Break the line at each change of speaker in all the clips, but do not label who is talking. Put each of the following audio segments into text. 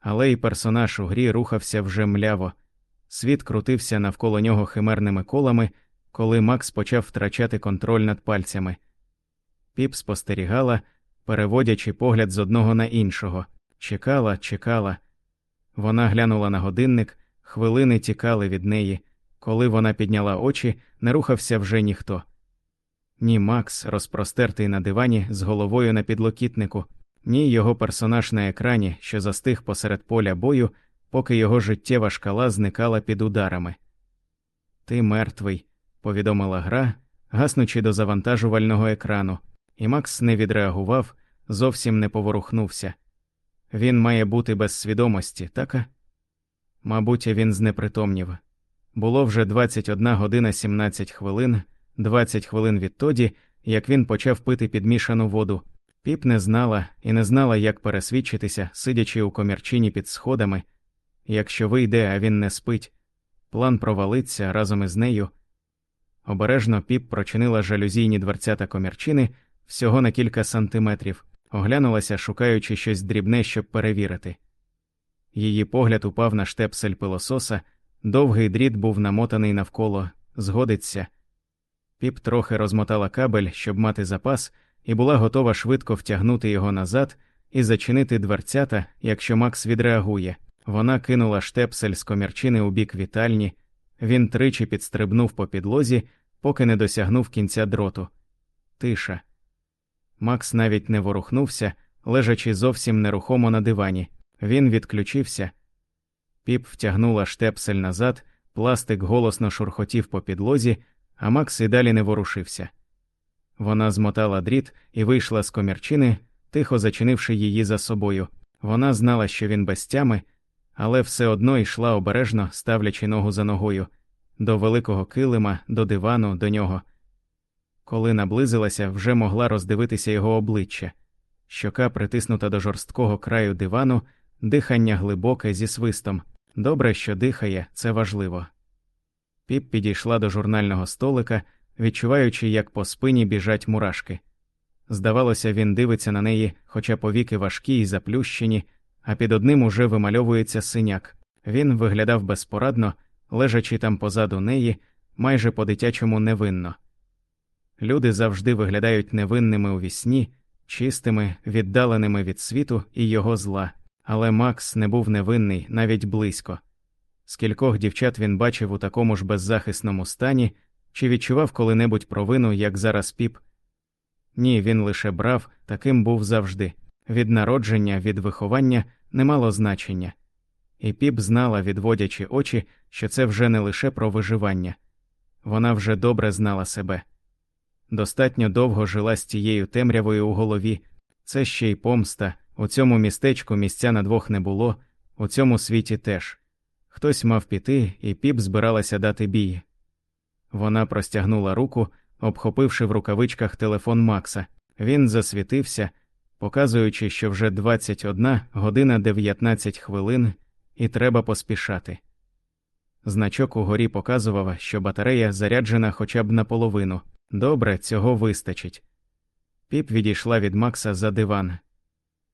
але й персонаж у грі рухався вже мляво. Світ крутився навколо нього химерними колами, коли Макс почав втрачати контроль над пальцями. Піп спостерігала, переводячи погляд з одного на іншого, чекала, чекала. Вона глянула на годинник, хвилини тікали від неї. Коли вона підняла очі, не рухався вже ніхто. Ні Макс, розпростертий на дивані з головою на підлокітнику, ні його персонаж на екрані, що застиг посеред поля бою, поки його життєва шкала зникала під ударами. Ти мертвий, повідомила гра, гаснучи до завантажувального екрану, і Макс не відреагував, зовсім не поворухнувся. Він має бути без свідомості, така? Мабуть, він знепритомнів. Було вже 21 година 17 хвилин, 20 хвилин відтоді, як він почав пити підмішану воду. Піп не знала і не знала, як пересвідчитися, сидячи у комірчині під сходами. Якщо вийде, а він не спить, план провалиться разом із нею. Обережно піп прочинила жалюзійні дверцята комірчини всього на кілька сантиметрів, оглянулася, шукаючи щось дрібне, щоб перевірити. Її погляд упав на штепсель пилососа, довгий дріт був намотаний навколо, згодиться. Піп трохи розмотала кабель, щоб мати запас, і була готова швидко втягнути його назад і зачинити дверцята, якщо Макс відреагує. Вона кинула штепсель з комірчини у бік вітальні, він тричі підстрибнув по підлозі, поки не досягнув кінця дроту. Тиша. Макс навіть не ворухнувся, лежачи зовсім нерухомо на дивані. Він відключився. Піп втягнула штепсель назад, пластик голосно шурхотів по підлозі, а Макс і далі не ворушився. Вона змотала дріт і вийшла з комірчини, тихо зачинивши її за собою. Вона знала, що він без тями, але все одно йшла обережно, ставлячи ногу за ногою, до великого килима, до дивану, до нього. Коли наблизилася, вже могла роздивитися його обличчя, щока притиснута до жорсткого краю дивану, дихання глибоке зі свистом. Добре, що дихає, це важливо. Піп підійшла до журнального столика, відчуваючи, як по спині біжать мурашки. Здавалося, він дивиться на неї, хоча повіки важкі й заплющені, а під одним уже вимальовується синяк. Він виглядав безпорадно, лежачи там позаду неї, майже по дитячому невинно. Люди завжди виглядають невинними у вісні, чистими, віддаленими від світу і його зла, але Макс не був невинний навіть близько. Скількох дівчат він бачив у такому ж беззахисному стані, чи відчував коли-небудь провину, як зараз піп? Ні, він лише брав, таким був завжди. Від народження, від виховання не мало значення. І піп знала, відводячи очі, що це вже не лише про виживання. Вона вже добре знала себе. Достатньо довго жила з тією темрявою у голові, це ще й помста, у цьому містечку місця на двох не було, у цьому світі теж. Хтось мав піти, і піп збиралася дати бій. Вона простягнула руку, обхопивши в рукавичках телефон Макса. Він засвітився, показуючи, що вже 21 година 19 хвилин, і треба поспішати. Значок угорі показував, що батарея заряджена хоча б наполовину. Добре, цього вистачить. Піп відійшла від Макса за диван.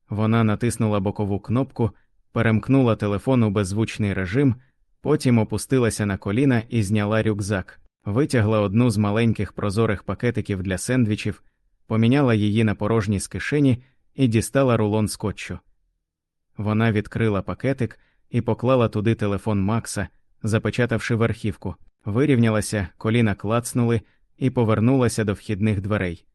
Вона натиснула бокову кнопку, перемкнула телефон у беззвучний режим, потім опустилася на коліна і зняла рюкзак, витягла одну з маленьких прозорих пакетиків для сендвічів, поміняла її на порожні з кишені і дістала рулон скотчу. Вона відкрила пакетик і поклала туди телефон Макса, запечатавши верхівку, вирівнялася, коліна клацнули і повернулася до вхідних дверей.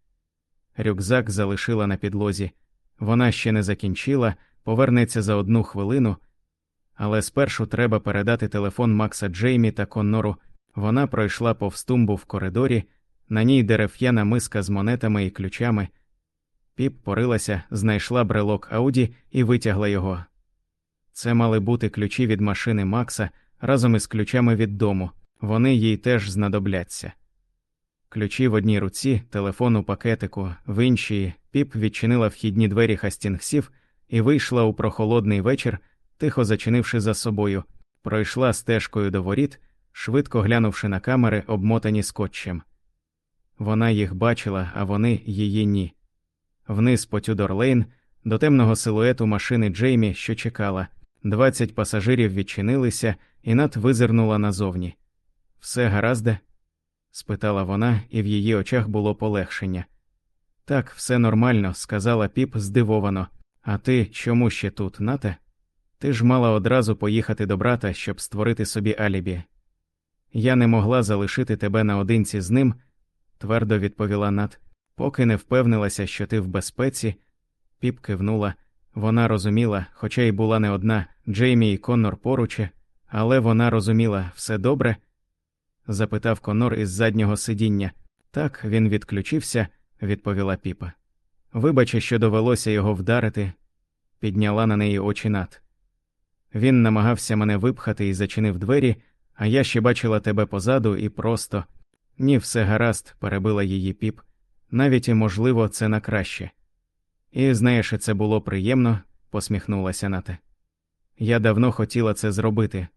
Рюкзак залишила на підлозі. Вона ще не закінчила, повернеться за одну хвилину, але спершу треба передати телефон Макса Джеймі та Коннору. Вона пройшла повз тумбу в коридорі, на ній дерев'яна миска з монетами і ключами. Піп порилася, знайшла брелок Ауді і витягла його. Це мали бути ключі від машини Макса разом із ключами від дому, вони їй теж знадобляться. Ключі в одній руці, телефон у пакетику, в іншій піп відчинила вхідні двері Хастінгсів і вийшла у прохолодний вечір, тихо зачинивши за собою, пройшла стежкою до воріт, швидко глянувши на камери, обмотані скотчем. Вона їх бачила, а вони її ні. Вниз по Тюдор Лейн, до темного силуету машини Джеймі, що чекала. Двадцять пасажирів відчинилися, і Нат визирнула назовні. Все гаразде? спитала вона, і в її очах було полегшення. Так, все нормально, сказала піп здивовано. А ти чому ще тут, Нате? Ти ж мала одразу поїхати до брата, щоб створити собі алібі. Я не могла залишити тебе наодинці з ним, твердо відповіла Нат, поки не впевнилася, що ти в безпеці. Піп кивнула. Вона розуміла, хоча й була не одна, Джеймі і Коннор поруче, але вона розуміла все добре? запитав Конор із заднього сидіння. Так, він відключився, відповіла піпа. Вибаче, що довелося його вдарити, підняла на неї очі над. Він намагався мене випхати і зачинив двері, а я ще бачила тебе позаду і просто ні, все гаразд, перебила її піп, навіть і можливо, це на краще. І знаєш, це було приємно, посміхнулася Ната. Я давно хотіла це зробити.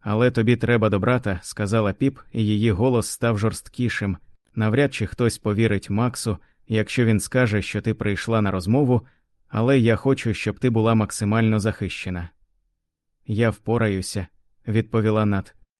Але тобі треба до брата, сказала піп, і її голос став жорсткішим. Навряд чи хтось повірить Максу, якщо він скаже, що ти прийшла на розмову, але я хочу, щоб ти була максимально захищена. Я впораюся, відповіла Нат.